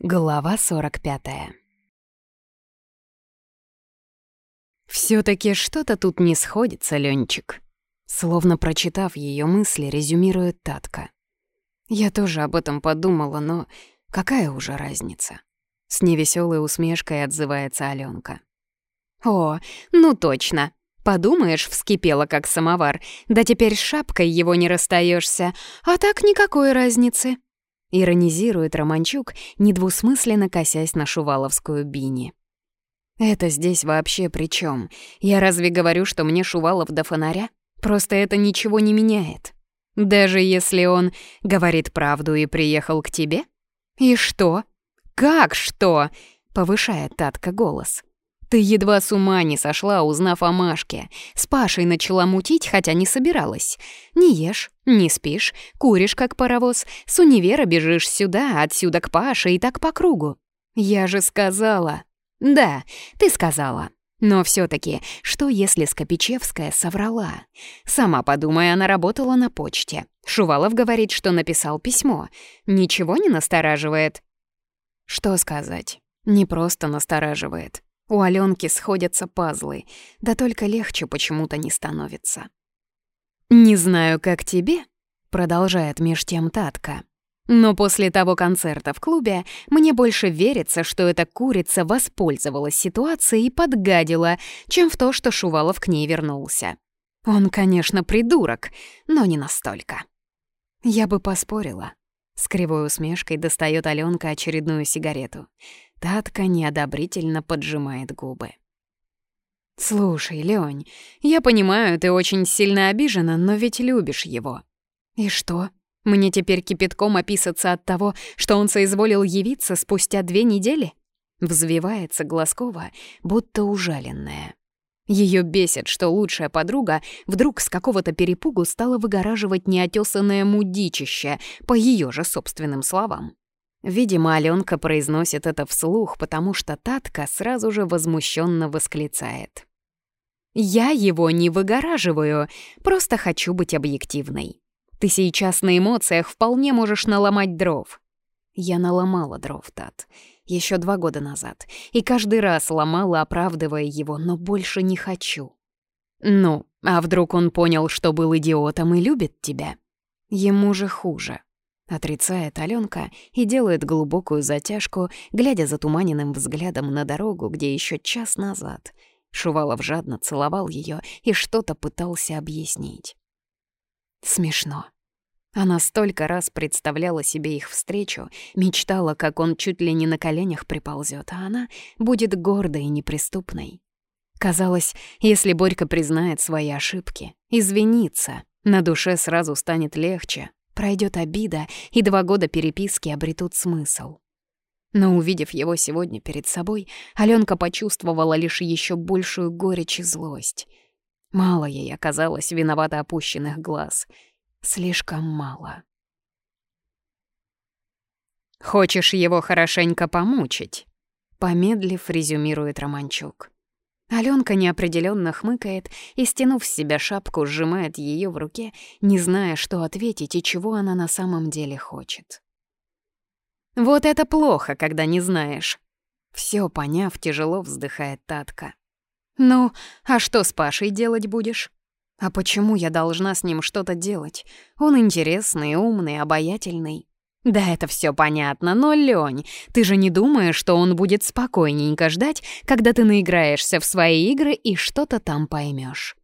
Глава 45 «Всё-таки что-то тут не сходится, Ленчик», словно прочитав ее мысли, резюмирует Татка. «Я тоже об этом подумала, но какая уже разница?» С невеселой усмешкой отзывается Аленка. «О, ну точно. Подумаешь, вскипела как самовар. Да теперь с шапкой его не расстаешься, а так никакой разницы». Иронизирует Романчук, недвусмысленно косясь на шуваловскую бини. «Это здесь вообще при чем? Я разве говорю, что мне Шувалов до фонаря? Просто это ничего не меняет. Даже если он говорит правду и приехал к тебе? И что? Как что?» — повышает Татка голос. «Ты едва с ума не сошла, узнав о Машке. С Пашей начала мутить, хотя не собиралась. Не ешь, не спишь, куришь, как паровоз, с универа бежишь сюда, отсюда к Паше и так по кругу. Я же сказала...» «Да, ты сказала. Но все таки что если Скопичевская соврала? Сама подумай, она работала на почте. Шувалов говорит, что написал письмо. Ничего не настораживает?» Что сказать? Не просто настораживает. У Аленки сходятся пазлы, да только легче почему-то не становится. «Не знаю, как тебе», — продолжает меж тем Татка, но после того концерта в клубе мне больше верится, что эта курица воспользовалась ситуацией и подгадила, чем в то, что Шувалов к ней вернулся. Он, конечно, придурок, но не настолько. Я бы поспорила. С кривой усмешкой достает Аленка очередную сигарету. Татка неодобрительно поджимает губы. «Слушай, Лёнь, я понимаю, ты очень сильно обижена, но ведь любишь его». «И что?» Мне теперь кипятком описаться от того, что он соизволил явиться спустя две недели? Взвивается Глазкова, будто ужаленная. Ее бесит, что лучшая подруга вдруг с какого-то перепугу стала выгораживать неотесанное мудичище, по ее же собственным словам. Видимо, Аленка произносит это вслух, потому что Татка сразу же возмущенно восклицает. «Я его не выгораживаю, просто хочу быть объективной. Ты сейчас на эмоциях вполне можешь наломать дров. Я наломала дров, Тат, еще два года назад, и каждый раз ломала, оправдывая его, но больше не хочу. Ну, а вдруг он понял, что был идиотом и любит тебя? Ему же хуже. Отрицает Аленка и делает глубокую затяжку, глядя затуманенным взглядом на дорогу, где еще час назад Шувалов жадно целовал ее и что-то пытался объяснить. Смешно. Она столько раз представляла себе их встречу, мечтала, как он чуть ли не на коленях приползет, а она будет гордой и неприступной. Казалось, если Борька признает свои ошибки, извинится, на душе сразу станет легче, пройдет обида, и два года переписки обретут смысл. Но увидев его сегодня перед собой, Аленка почувствовала лишь еще большую горечь и злость. Мало ей оказалось виновато опущенных глаз — слишком мало. «Хочешь его хорошенько помучить?» Помедлив, резюмирует Романчук. Алёнка неопределённо хмыкает и, стянув с себя шапку, сжимает её в руке, не зная, что ответить и чего она на самом деле хочет. «Вот это плохо, когда не знаешь!» Всё поняв, тяжело вздыхает Татка. «Ну, а что с Пашей делать будешь?» А почему я должна с ним что-то делать? Он интересный, умный, обаятельный. Да, это все понятно, но, Лёнь, ты же не думаешь, что он будет спокойненько ждать, когда ты наиграешься в свои игры и что-то там поймешь.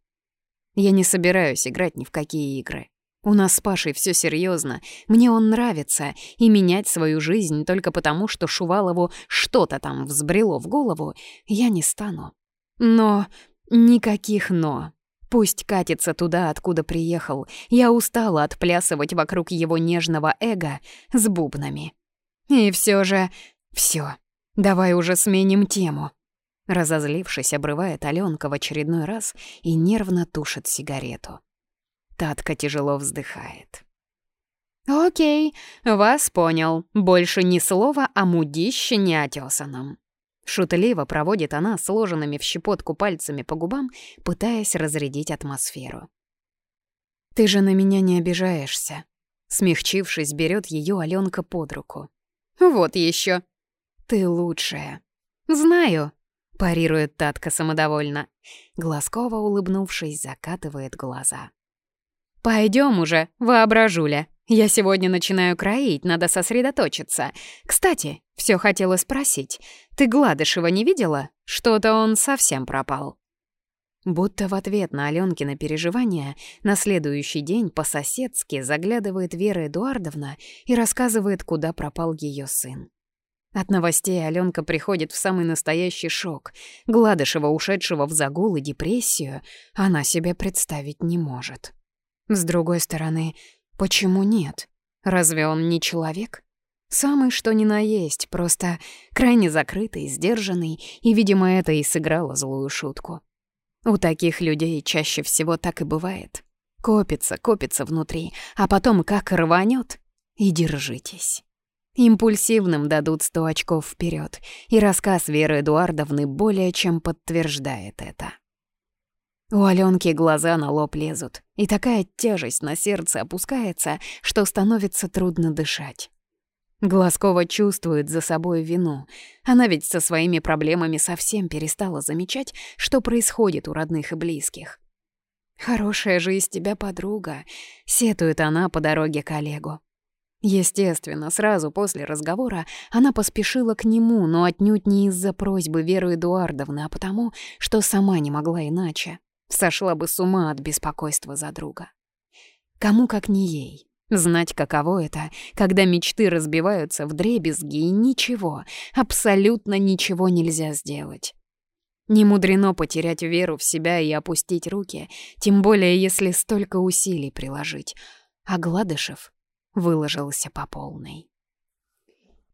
Я не собираюсь играть ни в какие игры. У нас с Пашей все серьезно. Мне он нравится, и менять свою жизнь только потому, что Шувалову что-то там взбрело в голову, я не стану. Но никаких «но». Пусть катится туда, откуда приехал. Я устала отплясывать вокруг его нежного эго с бубнами. И все же... все. Давай уже сменим тему. Разозлившись, обрывает Алёнка в очередной раз и нервно тушит сигарету. Татка тяжело вздыхает. «Окей, вас понял. Больше ни слова о мудище неотесанном. Шутливо проводит она сложенными в щепотку пальцами по губам, пытаясь разрядить атмосферу. «Ты же на меня не обижаешься», — смягчившись, берет ее Аленка под руку. «Вот еще. Ты лучшая. Знаю, парирует Татка самодовольно. Глазкова, улыбнувшись, закатывает глаза. Пойдем уже, воображуля. Я сегодня начинаю кроить, надо сосредоточиться. Кстати, все хотела спросить. Ты Гладышева не видела? Что-то он совсем пропал. Будто в ответ на Алёнкино переживания на следующий день по-соседски заглядывает Вера Эдуардовна и рассказывает, куда пропал ее сын. От новостей Алёнка приходит в самый настоящий шок. Гладышева, ушедшего в загул и депрессию, она себе представить не может. С другой стороны, почему нет? Разве он не человек? Самый что ни на есть, просто крайне закрытый, сдержанный, и, видимо, это и сыграло злую шутку. У таких людей чаще всего так и бывает. Копится, копится внутри, а потом как рванет. И держитесь. Импульсивным дадут сто очков вперед, и рассказ Веры Эдуардовны более чем подтверждает это. У Аленки глаза на лоб лезут, и такая тяжесть на сердце опускается, что становится трудно дышать. Глазкова чувствует за собой вину. Она ведь со своими проблемами совсем перестала замечать, что происходит у родных и близких. «Хорошая же из тебя подруга», — сетует она по дороге к Олегу. Естественно, сразу после разговора она поспешила к нему, но отнюдь не из-за просьбы Веры Эдуардовны, а потому, что сама не могла иначе. Сошла бы с ума от беспокойства за друга. Кому как не ей. Знать, каково это, когда мечты разбиваются в дребезги и ничего, абсолютно ничего нельзя сделать. Не мудрено потерять веру в себя и опустить руки, тем более если столько усилий приложить. А Гладышев выложился по полной.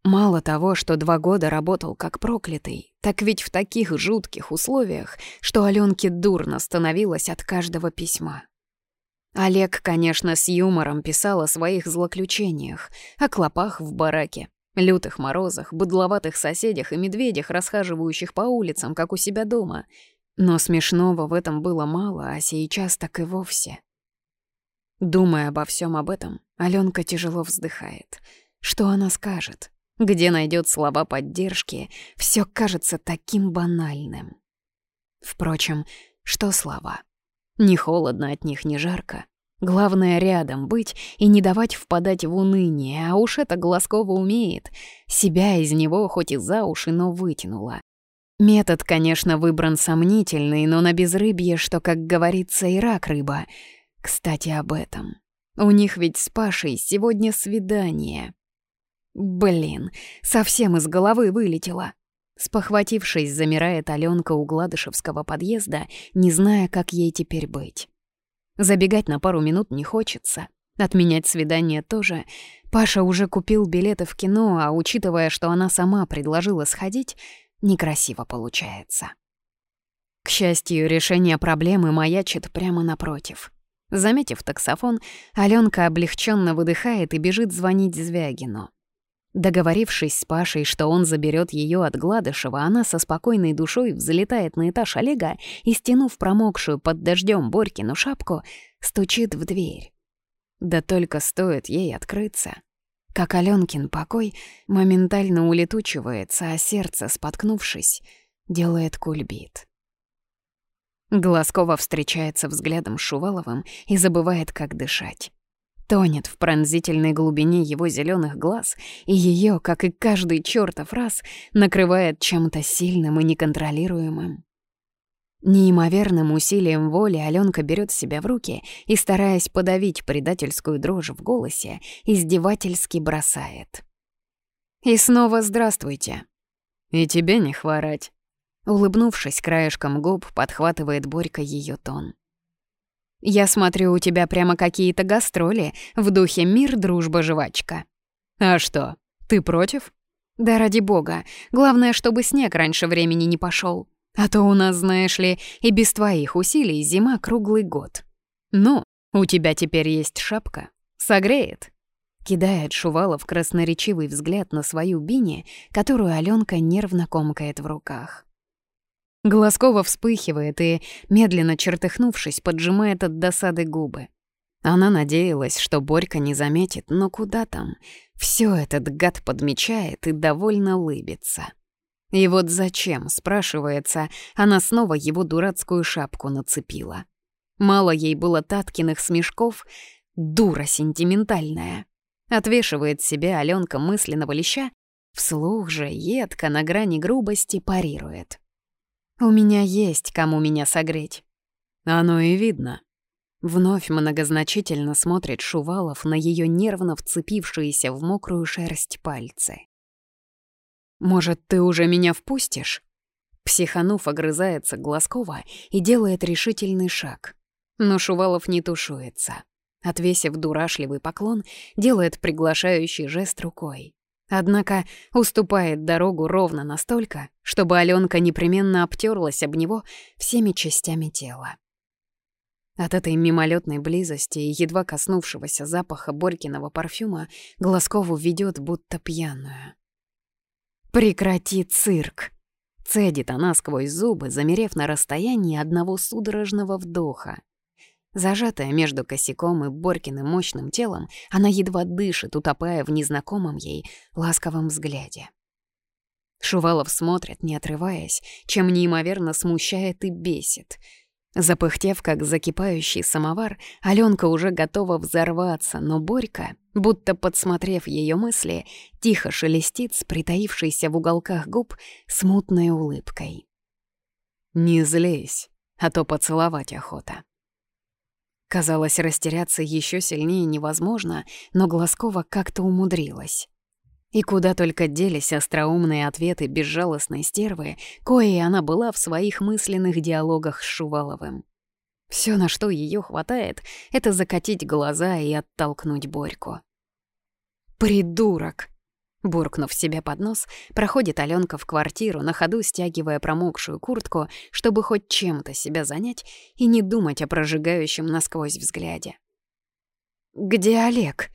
Мало того, что два года работал как проклятый, так ведь в таких жутких условиях, что Алёнке дурно становилось от каждого письма. Олег, конечно, с юмором писал о своих злоключениях, о клопах в бараке, лютых морозах, быдловатых соседях и медведях, расхаживающих по улицам, как у себя дома. Но смешного в этом было мало, а сейчас так и вовсе. Думая обо всем об этом, Алёнка тяжело вздыхает. Что она скажет? Где найдет слова поддержки? Все кажется таким банальным. Впрочем, что слова? Не холодно от них, не жарко. Главное рядом быть и не давать впадать в уныние, а уж это Глазкова умеет. Себя из него хоть и за уши, но вытянула. Метод, конечно, выбран сомнительный, но на безрыбье, что, как говорится, и рак рыба. Кстати, об этом. У них ведь с Пашей сегодня свидание. Блин, совсем из головы вылетело. Спохватившись, замирает Алёнка у Гладышевского подъезда, не зная, как ей теперь быть. Забегать на пару минут не хочется. Отменять свидание тоже. Паша уже купил билеты в кино, а учитывая, что она сама предложила сходить, некрасиво получается. К счастью, решение проблемы маячит прямо напротив. Заметив таксофон, Алёнка облегченно выдыхает и бежит звонить Звягину. Договорившись с Пашей, что он заберет ее от Гладышева, она со спокойной душой взлетает на этаж Олега и, стянув промокшую под дождем Борькину шапку, стучит в дверь. Да только стоит ей открыться, как Аленкин покой моментально улетучивается, а сердце, споткнувшись, делает кульбит. Глазкова встречается взглядом с Шуваловым и забывает, как дышать тонет в пронзительной глубине его зеленых глаз, и ее, как и каждый чертов раз, накрывает чем-то сильным и неконтролируемым. Неимоверным усилием воли Аленка берет себя в руки и, стараясь подавить предательскую дрожь в голосе, издевательски бросает. «И снова здравствуйте!» «И тебе не хворать!» Улыбнувшись краешком губ, подхватывает Борька ее тон. Я смотрю, у тебя прямо какие-то гастроли в духе «Мир, дружба, жвачка». А что, ты против? Да ради бога. Главное, чтобы снег раньше времени не пошел. А то у нас, знаешь ли, и без твоих усилий зима круглый год. Ну, у тебя теперь есть шапка. Согреет. Кидает Шувалов красноречивый взгляд на свою бини, которую Алёнка нервно комкает в руках. Глазкова вспыхивает и, медленно чертыхнувшись, поджимает от досады губы. Она надеялась, что Борька не заметит, но куда там? Все этот гад подмечает и довольно лыбится. И вот зачем, спрашивается, она снова его дурацкую шапку нацепила. Мало ей было Таткиных смешков, дура сентиментальная. Отвешивает себе Алёнка мысленного леща, вслух же едко на грани грубости парирует. «У меня есть кому меня согреть». «Оно и видно», Вновь многозначительно смотрит Шувалов на ее нервно вцепившиеся в мокрую шерсть пальцы. «Может, ты уже меня впустишь?» Психанув огрызается Глазкова и делает решительный шаг. Но Шувалов не тушуется. Отвесив дурашливый поклон, делает приглашающий жест рукой. Однако уступает дорогу ровно настолько, чтобы Алёнка непременно обтерлась об него всеми частями тела. От этой мимолетной близости и едва коснувшегося запаха Борькиного парфюма Глазкову ведет будто пьяную. «Прекрати цирк!» Цедит она сквозь зубы, замерев на расстоянии одного судорожного вдоха. Зажатая между косяком и Борькиным мощным телом, она едва дышит, утопая в незнакомом ей ласковом взгляде. Шувалов смотрит, не отрываясь, чем неимоверно смущает и бесит — Запыхтев, как закипающий самовар, Аленка уже готова взорваться, но Борька, будто подсмотрев ее мысли, тихо шелестит с притаившейся в уголках губ смутной улыбкой. «Не злись, а то поцеловать охота». Казалось, растеряться еще сильнее невозможно, но Глазкова как-то умудрилась. И куда только делись остроумные ответы безжалостной стервы, коей она была в своих мысленных диалогах с Шуваловым. Все, на что ее хватает, это закатить глаза и оттолкнуть Борьку. «Придурок!» Буркнув себе под нос, проходит Аленка в квартиру, на ходу стягивая промокшую куртку, чтобы хоть чем-то себя занять и не думать о прожигающем насквозь взгляде. «Где Олег?»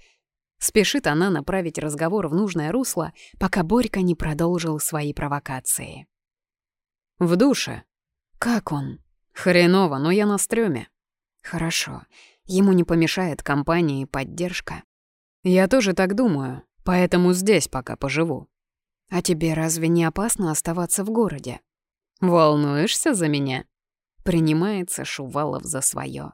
Спешит она направить разговор в нужное русло, пока Борька не продолжил свои провокации. «В душе». «Как он?» «Хреново, но я на стрёме». «Хорошо. Ему не помешает компания и поддержка». «Я тоже так думаю, поэтому здесь пока поживу». «А тебе разве не опасно оставаться в городе?» «Волнуешься за меня?» Принимается Шувалов за своё.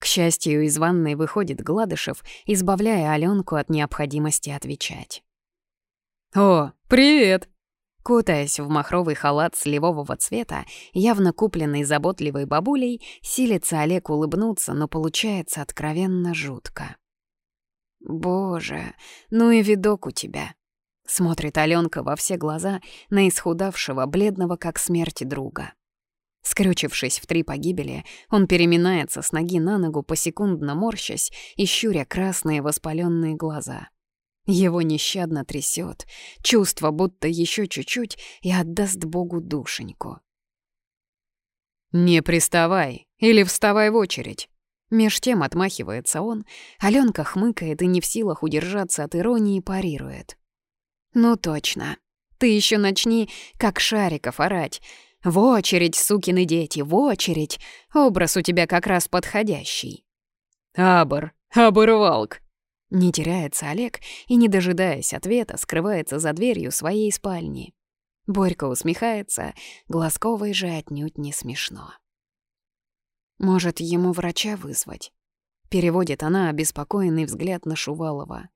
К счастью, из ванной выходит Гладышев, избавляя Аленку от необходимости отвечать. «О, привет!» Кутаясь в махровый халат сливового цвета, явно купленный заботливой бабулей, силится Олег улыбнуться, но получается откровенно жутко. «Боже, ну и видок у тебя!» Смотрит Аленка во все глаза на исхудавшего, бледного как смерть друга. Скрючившись в три погибели, он переминается с ноги на ногу, посекундно морщась и щуря красные воспаленные глаза. Его нещадно трясет, чувство, будто еще чуть-чуть и отдаст Богу душеньку. «Не приставай или вставай в очередь!» Меж тем отмахивается он, Аленка хмыкает и не в силах удержаться от иронии парирует. «Ну точно. Ты еще начни, как шариков, орать, в очередь, сукины дети, в очередь. Образ у тебя как раз подходящий. Абор, оборвалк. Не теряется Олег и, не дожидаясь ответа, скрывается за дверью своей спальни. Борька усмехается, Глазковой же отнюдь не смешно. Может, ему врача вызвать? Переводит она обеспокоенный взгляд на Шувалова.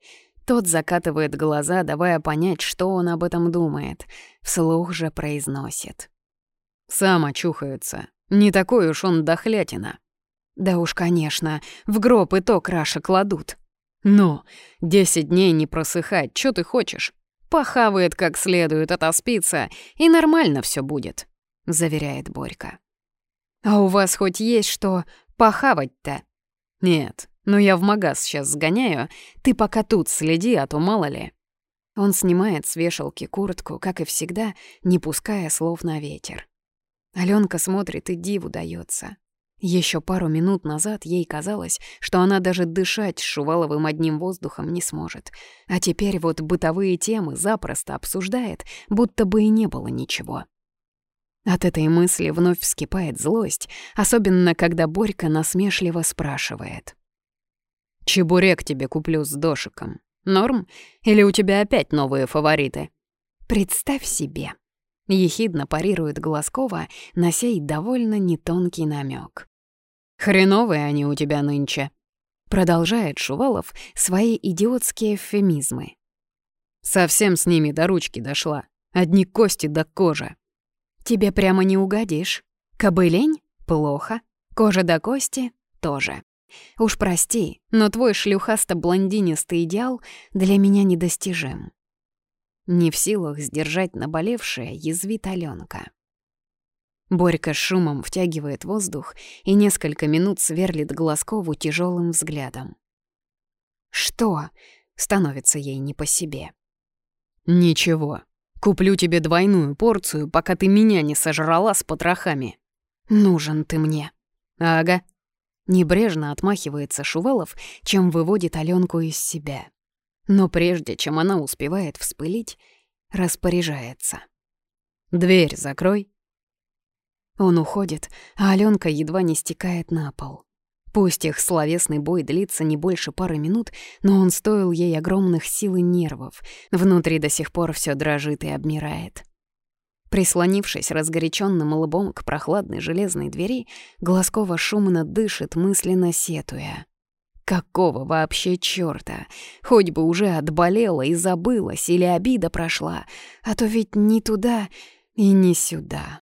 Тот закатывает глаза, давая понять, что он об этом думает. Вслух же произносит. Сам очухается. Не такой уж он дохлятина. Да уж, конечно, в гроб и то краше кладут. Ну, десять дней не просыхать, что ты хочешь? Похавает как следует, отоспится, и нормально все будет, заверяет Борька. А у вас хоть есть что похавать-то? Нет, но я в магаз сейчас сгоняю, ты пока тут следи, а то мало ли. Он снимает с вешалки куртку, как и всегда, не пуская слов на ветер. Аленка смотрит и диву дается. Еще пару минут назад ей казалось, что она даже дышать с Шуваловым одним воздухом не сможет. А теперь вот бытовые темы запросто обсуждает, будто бы и не было ничего. От этой мысли вновь вскипает злость, особенно когда Борька насмешливо спрашивает. «Чебурек тебе куплю с дошиком. Норм? Или у тебя опять новые фавориты?» «Представь себе», — ехидно парирует Глазкова на сей довольно нетонкий намек. «Хреновые они у тебя нынче», — продолжает Шувалов свои идиотские эвфемизмы. «Совсем с ними до ручки дошла. Одни кости до кожи». «Тебе прямо не угодишь. Кобылень — плохо. Кожа до кости — тоже. Уж прости, но твой шлюхасто-блондинистый идеал для меня недостижим». Не в силах сдержать наболевшее, язвит Алёнка. Борька шумом втягивает воздух и несколько минут сверлит Глазкову тяжелым взглядом. «Что?» — становится ей не по себе. «Ничего. Куплю тебе двойную порцию, пока ты меня не сожрала с потрохами. Нужен ты мне». «Ага». Небрежно отмахивается Шувалов, чем выводит Аленку из себя. Но прежде чем она успевает вспылить, распоряжается. «Дверь закрой». Он уходит, а Аленка едва не стекает на пол. Пусть их словесный бой длится не больше пары минут, но он стоил ей огромных сил и нервов. Внутри до сих пор все дрожит и обмирает. Прислонившись разгоряченным лбом к прохладной железной двери, Глазкова шумно дышит, мысленно сетуя. Какого вообще чёрта? Хоть бы уже отболела и забылась, или обида прошла, а то ведь ни туда и ни сюда.